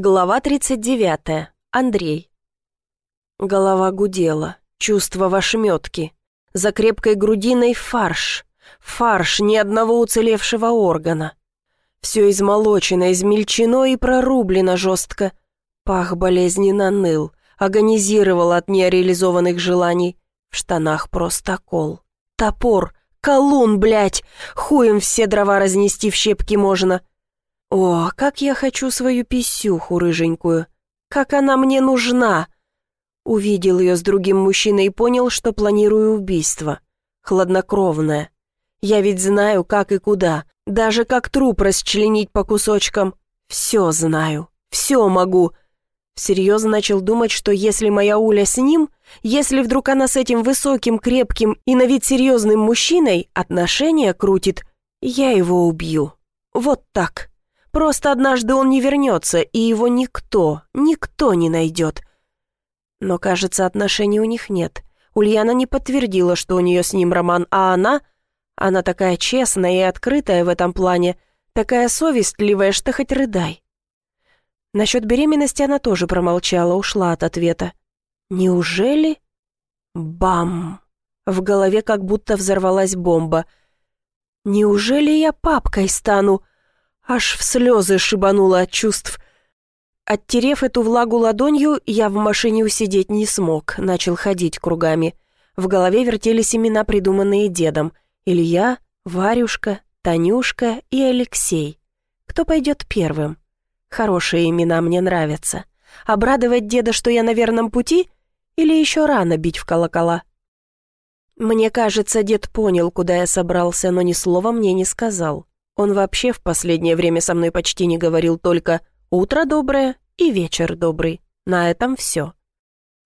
Глава 39. Андрей. Голова гудела, чувство в ошметке. За крепкой грудиной фарш. Фарш ни одного уцелевшего органа. Все измолочено, измельчено и прорублено жестко. Пах болезненно ныл, агонизировал от нереализованных желаний. В штанах просто кол. Топор, колун, блядь! Хуем все дрова разнести в щепки можно. О, как я хочу свою писюху рыженькую. Как она мне нужна. Увидел ее с другим мужчиной и понял, что планирую убийство. Хладнокровное. Я ведь знаю, как и куда. Даже как труп расчленить по кусочкам. Все знаю. Все могу. Всерьез начал думать, что если моя Уля с ним, если вдруг она с этим высоким, крепким и на вид серьезным мужчиной отношения крутит, я его убью. Вот так. Просто однажды он не вернется, и его никто, никто не найдет. Но, кажется, отношений у них нет. Ульяна не подтвердила, что у нее с ним роман, а она... Она такая честная и открытая в этом плане, такая совестливая, что хоть рыдай. Насчет беременности она тоже промолчала, ушла от ответа. «Неужели?» Бам! В голове как будто взорвалась бомба. «Неужели я папкой стану?» Аж в слезы шибануло от чувств. Оттерев эту влагу ладонью, я в машине усидеть не смог, начал ходить кругами. В голове вертелись имена, придуманные дедом. Илья, Варюшка, Танюшка и Алексей. Кто пойдет первым? Хорошие имена мне нравятся. Обрадовать деда, что я на верном пути? Или еще рано бить в колокола? Мне кажется, дед понял, куда я собрался, но ни слова мне не сказал. Он вообще в последнее время со мной почти не говорил только «утро доброе» и «вечер добрый». На этом все.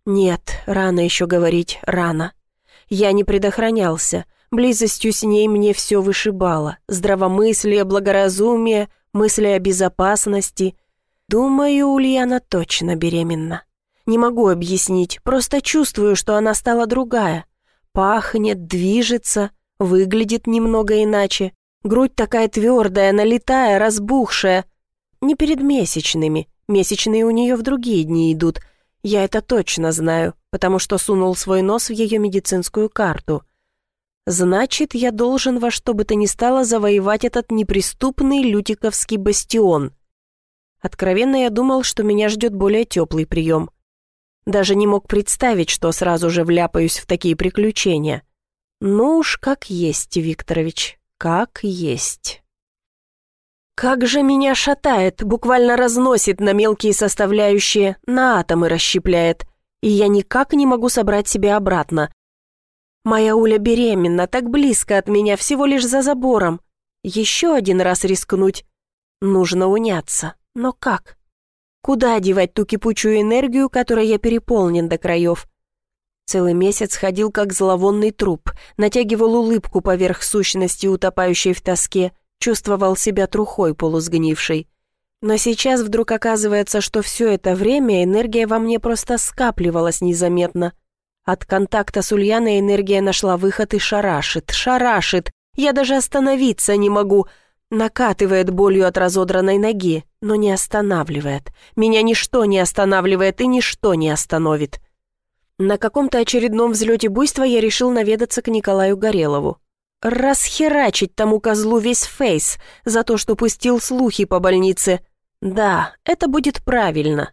Нет, рано еще говорить, рано. Я не предохранялся. Близостью с ней мне все вышибало. Здравомыслие, благоразумие, мысли о безопасности. Думаю, Ульяна точно беременна. Не могу объяснить, просто чувствую, что она стала другая. Пахнет, движется, выглядит немного иначе. Грудь такая твердая, налитая, разбухшая. Не перед месячными. Месячные у нее в другие дни идут. Я это точно знаю, потому что сунул свой нос в ее медицинскую карту. Значит, я должен во что бы то ни стало завоевать этот неприступный лютиковский бастион. Откровенно я думал, что меня ждет более теплый прием. Даже не мог представить, что сразу же вляпаюсь в такие приключения. Ну уж как есть, Викторович как есть. Как же меня шатает, буквально разносит на мелкие составляющие, на атомы расщепляет, и я никак не могу собрать себя обратно. Моя Уля беременна, так близко от меня, всего лишь за забором. Еще один раз рискнуть. Нужно уняться. Но как? Куда девать ту кипучую энергию, которой я переполнен до краев? Целый месяц ходил как зловонный труп, натягивал улыбку поверх сущности, утопающей в тоске, чувствовал себя трухой полусгнившей. Но сейчас вдруг оказывается, что все это время энергия во мне просто скапливалась незаметно. От контакта с Ульяной энергия нашла выход и шарашит, шарашит. Я даже остановиться не могу. Накатывает болью от разодранной ноги, но не останавливает. Меня ничто не останавливает и ничто не остановит. На каком-то очередном взлете буйства я решил наведаться к Николаю Горелову. Расхерачить тому козлу весь фейс за то, что пустил слухи по больнице. Да, это будет правильно.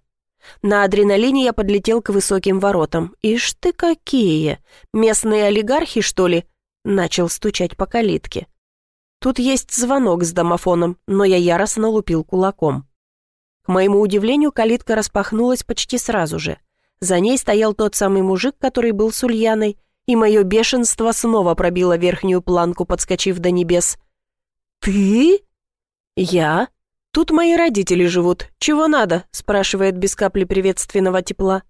На адреналине я подлетел к высоким воротам. Ишь ты какие! Местные олигархи, что ли? Начал стучать по калитке. Тут есть звонок с домофоном, но я яростно лупил кулаком. К моему удивлению, калитка распахнулась почти сразу же. За ней стоял тот самый мужик, который был с Ульяной, и мое бешенство снова пробило верхнюю планку, подскочив до небес. «Ты?» «Я?» «Тут мои родители живут. Чего надо?» – спрашивает без капли приветственного тепла.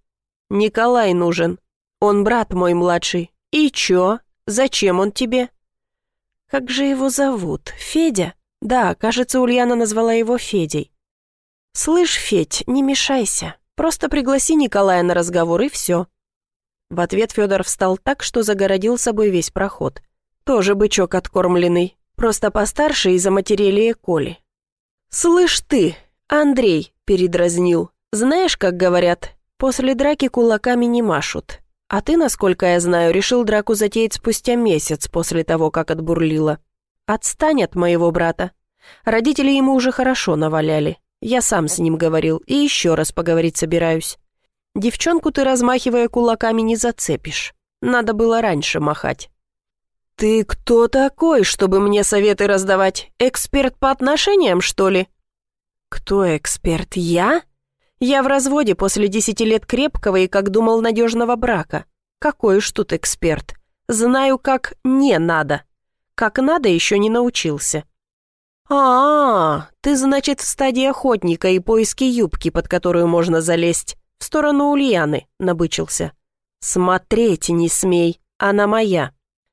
«Николай нужен. Он брат мой младший. И чё? Зачем он тебе?» «Как же его зовут? Федя?» «Да, кажется, Ульяна назвала его Федей». «Слышь, Федь, не мешайся. Просто пригласи Николая на разговор, и все». В ответ Федор встал так, что загородил собой весь проход. Тоже бычок откормленный, просто постарше и заматерелее Коли. «Слышь ты, «Андрей», — передразнил, — «знаешь, как говорят, после драки кулаками не машут. А ты, насколько я знаю, решил драку затеять спустя месяц после того, как отбурлила. Отстань от моего брата. Родители ему уже хорошо наваляли. Я сам с ним говорил и еще раз поговорить собираюсь. Девчонку ты, размахивая кулаками, не зацепишь. Надо было раньше махать. «Ты кто такой, чтобы мне советы раздавать? Эксперт по отношениям, что ли?» «Кто эксперт? Я?» «Я в разводе после десяти лет крепкого и, как думал, надежного брака. Какой уж тут эксперт. Знаю, как не надо. Как надо, еще не научился». А, -а, ты, значит, в стадии охотника и поиски юбки, под которую можно залезть. В сторону Ульяны», — набычился. «Смотреть не смей, она моя».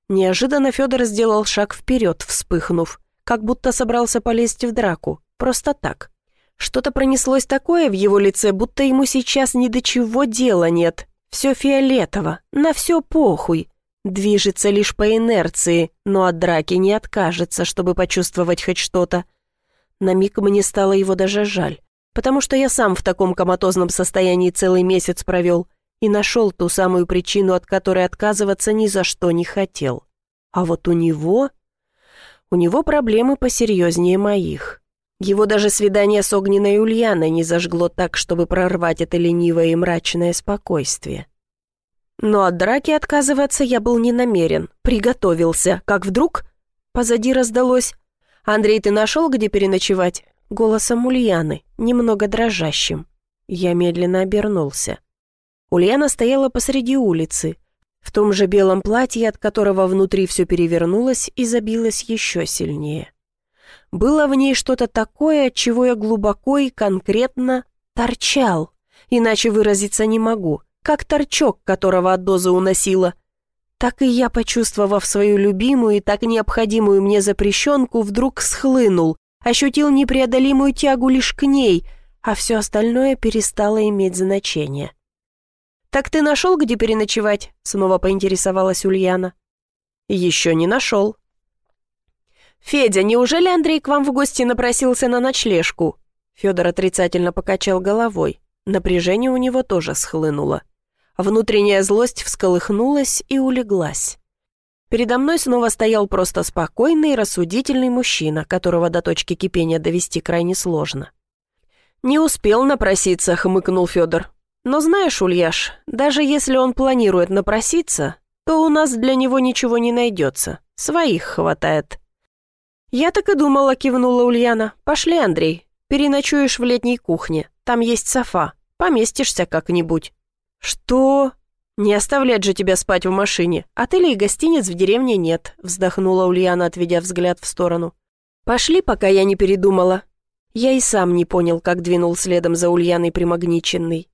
Неожиданно Федор сделал шаг вперед, вспыхнув, как будто собрался полезть в драку, просто так. Что-то пронеслось такое в его лице, будто ему сейчас ни до чего дела нет. Все фиолетово, на все похуй. Движется лишь по инерции, но от драки не откажется, чтобы почувствовать хоть что-то. На миг мне стало его даже жаль, потому что я сам в таком коматозном состоянии целый месяц провел и нашел ту самую причину, от которой отказываться ни за что не хотел. А вот у него... У него проблемы посерьезнее моих. Его даже свидание с огненной Ульяной не зажгло так, чтобы прорвать это ленивое и мрачное спокойствие. Но от драки отказываться я был не намерен. Приготовился, как вдруг позади раздалось. «Андрей, ты нашел, где переночевать?» Голосом Ульяны, немного дрожащим. Я медленно обернулся. Ульяна стояла посреди улицы, в том же белом платье, от которого внутри все перевернулось и забилось еще сильнее. Было в ней что-то такое, от чего я глубоко и конкретно торчал. Иначе выразиться не могу, как торчок, которого от дозы уносило. Так и я, почувствовав свою любимую и так необходимую мне запрещенку, вдруг схлынул, ощутил непреодолимую тягу лишь к ней, а все остальное перестало иметь значение. «Так ты нашел, где переночевать?» — снова поинтересовалась Ульяна. «Еще не нашел», «Федя, неужели Андрей к вам в гости напросился на ночлежку?» Федор отрицательно покачал головой. Напряжение у него тоже схлынуло. Внутренняя злость всколыхнулась и улеглась. Передо мной снова стоял просто спокойный и рассудительный мужчина, которого до точки кипения довести крайне сложно. «Не успел напроситься», — хмыкнул Федор. «Но знаешь, Ульяш, даже если он планирует напроситься, то у нас для него ничего не найдется. Своих хватает». «Я так и думала», — кивнула Ульяна. «Пошли, Андрей. Переночуешь в летней кухне. Там есть софа. Поместишься как-нибудь». «Что?» «Не оставлять же тебя спать в машине. Отелей и гостиниц в деревне нет», — вздохнула Ульяна, отведя взгляд в сторону. «Пошли, пока я не передумала». Я и сам не понял, как двинул следом за Ульяной примагниченный.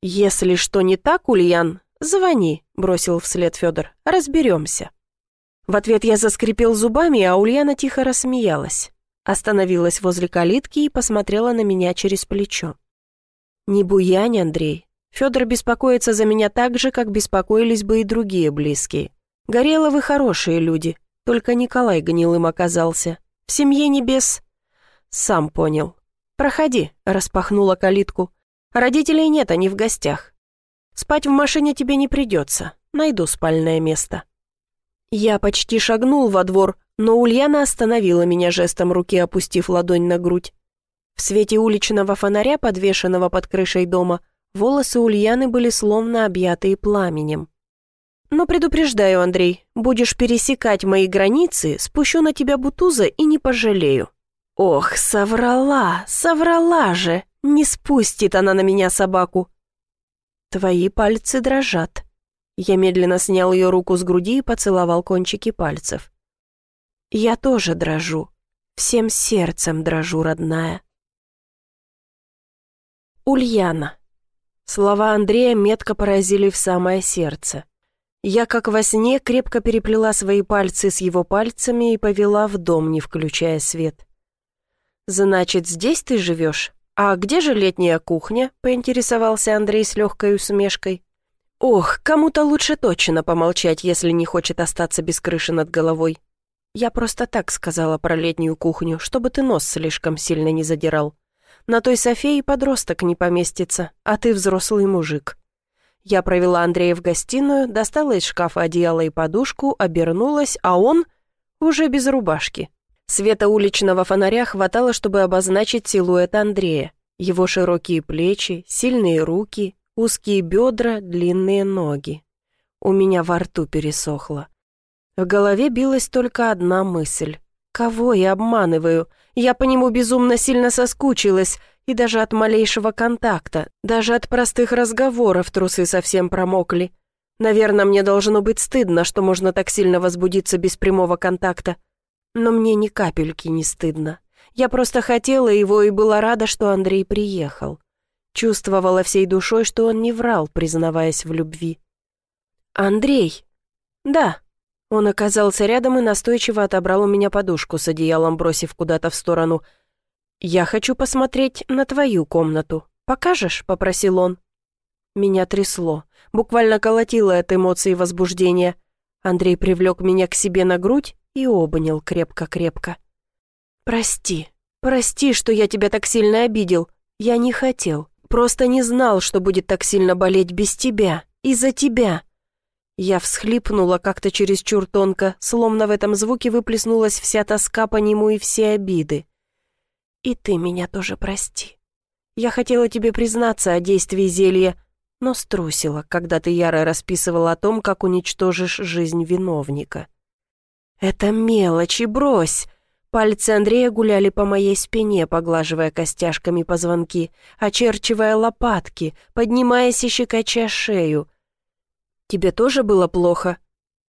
«Если что не так, Ульян, звони», — бросил вслед Федор. «Разберемся». В ответ я заскрипел зубами, а Ульяна тихо рассмеялась. Остановилась возле калитки и посмотрела на меня через плечо. «Не буянь, Андрей. Федор беспокоится за меня так же, как беспокоились бы и другие близкие. Гореловы хорошие люди, только Николай гнилым оказался. В семье небес...» «Сам понял. Проходи», — распахнула калитку. «Родителей нет, они в гостях. Спать в машине тебе не придется. Найду спальное место». Я почти шагнул во двор, но Ульяна остановила меня жестом руки, опустив ладонь на грудь. В свете уличного фонаря, подвешенного под крышей дома, волосы Ульяны были словно объятые пламенем. «Но предупреждаю, Андрей, будешь пересекать мои границы, спущу на тебя бутуза и не пожалею». «Ох, соврала, соврала же! Не спустит она на меня собаку!» «Твои пальцы дрожат», я медленно снял ее руку с груди и поцеловал кончики пальцев. «Я тоже дрожу. Всем сердцем дрожу, родная». Ульяна. Слова Андрея метко поразили в самое сердце. Я, как во сне, крепко переплела свои пальцы с его пальцами и повела в дом, не включая свет. «Значит, здесь ты живешь? А где же летняя кухня?» — поинтересовался Андрей с легкой усмешкой. Ох, кому-то лучше точно помолчать, если не хочет остаться без крыши над головой. Я просто так сказала про летнюю кухню, чтобы ты нос слишком сильно не задирал. На той Софе и подросток не поместится, а ты взрослый мужик». Я провела Андрея в гостиную, достала из шкафа одеяло и подушку, обернулась, а он уже без рубашки. Света уличного фонаря хватало, чтобы обозначить силуэт Андрея. Его широкие плечи, сильные руки, узкие бедра, длинные ноги. У меня во рту пересохло. В голове билась только одна мысль. Кого я обманываю? Я по нему безумно сильно соскучилась, и даже от малейшего контакта, даже от простых разговоров трусы совсем промокли. Наверное, мне должно быть стыдно, что можно так сильно возбудиться без прямого контакта. Но мне ни капельки не стыдно. Я просто хотела его и была рада, что Андрей приехал. Чувствовала всей душой, что он не врал, признаваясь в любви. «Андрей?» «Да». Он оказался рядом и настойчиво отобрал у меня подушку с одеялом, бросив куда-то в сторону – «Я хочу посмотреть на твою комнату. Покажешь?» — попросил он. Меня трясло, буквально колотило от эмоций возбуждения. Андрей привлек меня к себе на грудь и обнял крепко-крепко. «Прости, прости, что я тебя так сильно обидел. Я не хотел, просто не знал, что будет так сильно болеть без тебя, из-за тебя». Я всхлипнула как-то чересчур тонко, словно в этом звуке выплеснулась вся тоска по нему и все обиды. И ты меня тоже прости. Я хотела тебе признаться о действии зелья, но струсила, когда ты яро расписывала о том, как уничтожишь жизнь виновника. Это мелочи, брось. Пальцы Андрея гуляли по моей спине, поглаживая костяшками позвонки, очерчивая лопатки, поднимаясь и щекоча шею. Тебе тоже было плохо?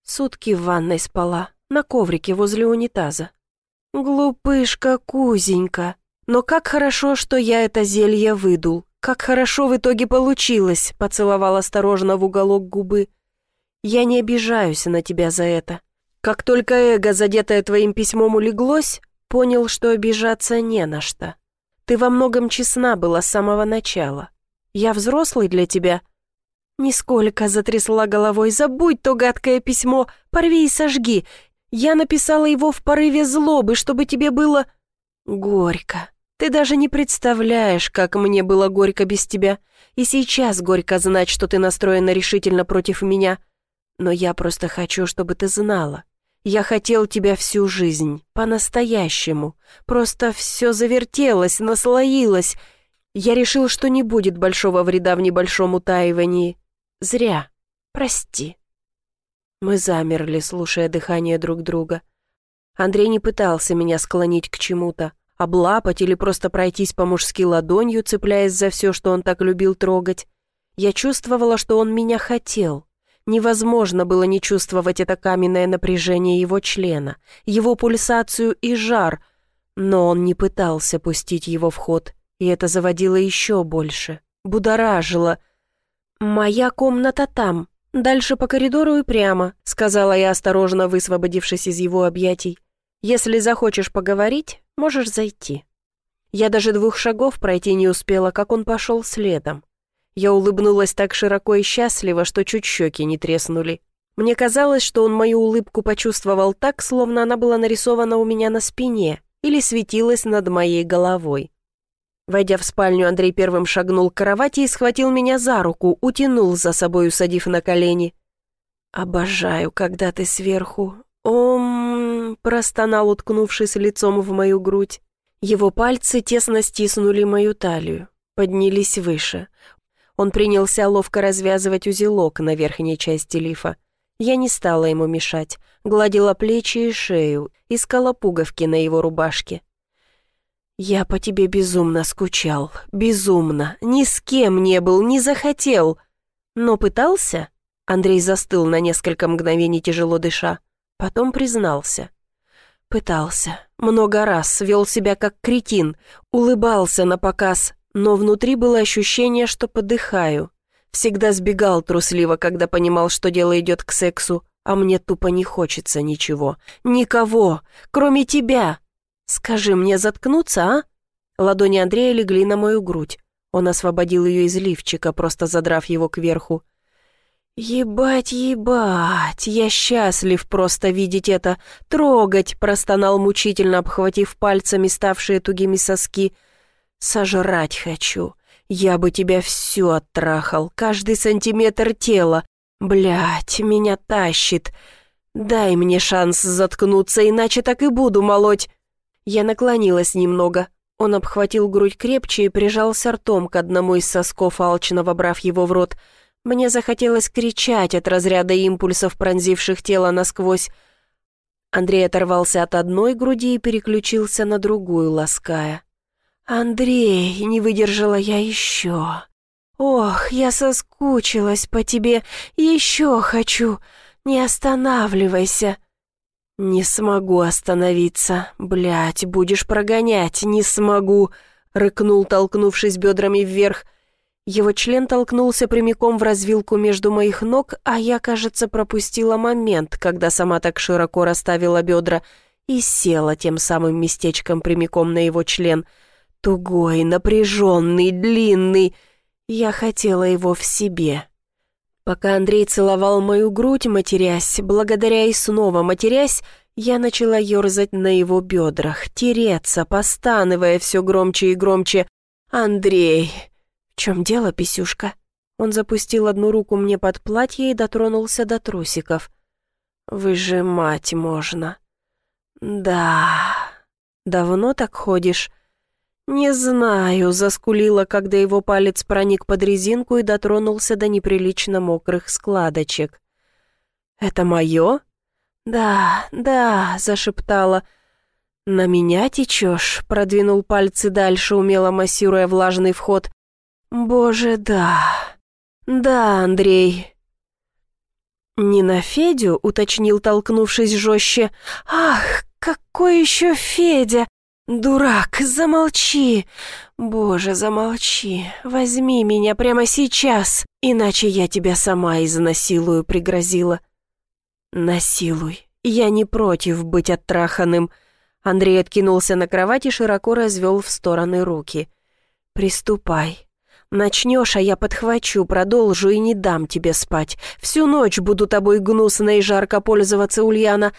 Сутки в ванной спала, на коврике возле унитаза. Глупышка Кузенька. Но как хорошо, что я это зелье выдул. Как хорошо в итоге получилось, поцеловал осторожно в уголок губы. Я не обижаюсь на тебя за это. Как только эго, задетое твоим письмом, улеглось, понял, что обижаться не на что. Ты во многом честна была с самого начала. Я взрослый для тебя. Нисколько затрясла головой. Забудь то гадкое письмо, порви и сожги. Я написала его в порыве злобы, чтобы тебе было горько. Ты даже не представляешь, как мне было горько без тебя. И сейчас горько знать, что ты настроена решительно против меня. Но я просто хочу, чтобы ты знала. Я хотел тебя всю жизнь, по-настоящему. Просто все завертелось, наслоилось. Я решил, что не будет большого вреда в небольшом утаивании. Зря. Прости. Мы замерли, слушая дыхание друг друга. Андрей не пытался меня склонить к чему-то облапать или просто пройтись по-мужски ладонью, цепляясь за все, что он так любил трогать. Я чувствовала, что он меня хотел. Невозможно было не чувствовать это каменное напряжение его члена, его пульсацию и жар, но он не пытался пустить его в ход, и это заводило еще больше, будоражило. «Моя комната там, дальше по коридору и прямо», сказала я, осторожно высвободившись из его объятий. «Если захочешь поговорить, Можешь зайти». Я даже двух шагов пройти не успела, как он пошел следом. Я улыбнулась так широко и счастливо, что чуть щеки не треснули. Мне казалось, что он мою улыбку почувствовал так, словно она была нарисована у меня на спине или светилась над моей головой. Войдя в спальню, Андрей первым шагнул к кровати и схватил меня за руку, утянул за собой, усадив на колени. «Обожаю, когда ты сверху. Ом, простонал, уткнувшись лицом в мою грудь. Его пальцы тесно стиснули мою талию, поднялись выше. Он принялся ловко развязывать узелок на верхней части лифа. Я не стала ему мешать, гладила плечи и шею, искала пуговки на его рубашке. «Я по тебе безумно скучал, безумно, ни с кем не был, не захотел. Но пытался?» Андрей застыл на несколько мгновений, тяжело дыша. Потом признался. Пытался. Много раз вел себя как кретин, улыбался на показ, но внутри было ощущение, что подыхаю. Всегда сбегал трусливо, когда понимал, что дело идет к сексу, а мне тупо не хочется ничего. Никого, кроме тебя. Скажи мне заткнуться, а? Ладони Андрея легли на мою грудь. Он освободил ее из лифчика, просто задрав его кверху. «Ебать, ебать, я счастлив просто видеть это, трогать», простонал мучительно, обхватив пальцами ставшие тугими соски. Сожрать хочу. Я бы тебя всю оттрахал, каждый сантиметр тела. Блять, меня тащит. Дай мне шанс заткнуться, иначе так и буду молоть. Я наклонилась немного. Он обхватил грудь крепче и прижался ртом к одному из сосков, алчно вобрав его в рот. Мне захотелось кричать от разряда импульсов, пронзивших тело насквозь. Андрей оторвался от одной груди и переключился на другую, лаская. «Андрей, не выдержала я еще. Ох, я соскучилась по тебе, еще хочу. Не останавливайся». «Не смогу остановиться. Блядь, будешь прогонять, не смогу», — рыкнул, толкнувшись бедрами вверх. Его член толкнулся прямиком в развилку между моих ног, а я, кажется, пропустила момент, когда сама так широко расставила бедра и села тем самым местечком прямиком на его член. Тугой, напряженный, длинный. Я хотела его в себе. Пока Андрей целовал мою грудь, матерясь, благодаря и снова матерясь, я начала ерзать на его бедрах, тереться, постанывая все громче и громче. «Андрей!» «В чем дело, писюшка?» Он запустил одну руку мне под платье и дотронулся до трусиков. «Выжимать можно». «Да...» «Давно так ходишь?» «Не знаю», — заскулила, когда его палец проник под резинку и дотронулся до неприлично мокрых складочек. «Это мое?» «Да, да», — зашептала. «На меня течешь?» — продвинул пальцы дальше, умело массируя влажный вход. «Боже, да. Да, Андрей». «Не на Федю?» — уточнил, толкнувшись жестче. «Ах, какой еще Федя! Дурак, замолчи! Боже, замолчи! Возьми меня прямо сейчас, иначе я тебя сама изнасилую», — пригрозила. «Насилуй. Я не против быть оттраханным». Андрей откинулся на кровать и широко развел в стороны руки. «Приступай. Начнешь, а я подхвачу, продолжу и не дам тебе спать. Всю ночь буду тобой гнусно и жарко пользоваться, Ульяна.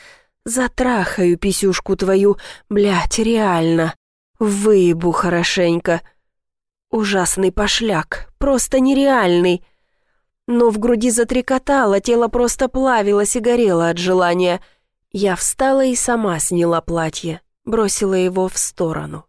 Затрахаю писюшку твою, блядь, реально. Выебу хорошенько. Ужасный пошляк, просто нереальный. Но в груди затрекотало, тело просто плавилось и горело от желания. Я встала и сама сняла платье, бросила его в сторону.